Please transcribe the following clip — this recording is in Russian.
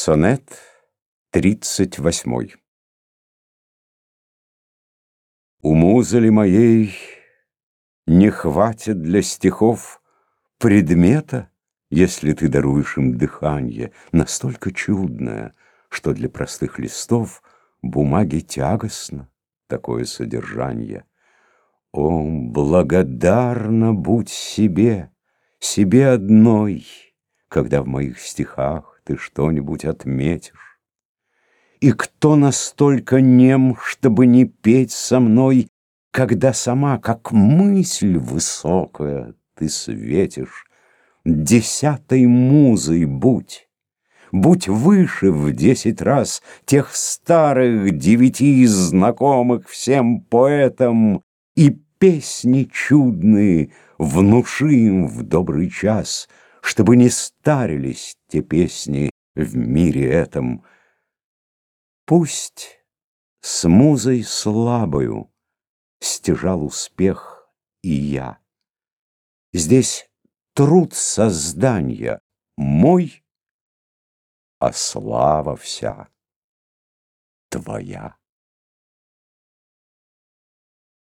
Сонет тридцать восьмой У музы ли моей не хватит для стихов предмета, если ты даруешь им дыхание, настолько чудное, что для простых листов бумаги тягостно такое содержание. О, благодарна будь себе, себе одной, когда в моих стихах ты что-нибудь отметишь. И кто настолько нем, чтобы не петь со мной, Когда сама, как мысль высокая, ты светишь? Десятой музой будь, Будь выше в десять раз Тех старых девяти знакомых всем поэтам, И песни чудные внуши им в добрый час — чтобы не старились те песни в мире этом. Пусть с музой слабою стяжал успех и я. Здесь труд создания мой, а слава вся твоя.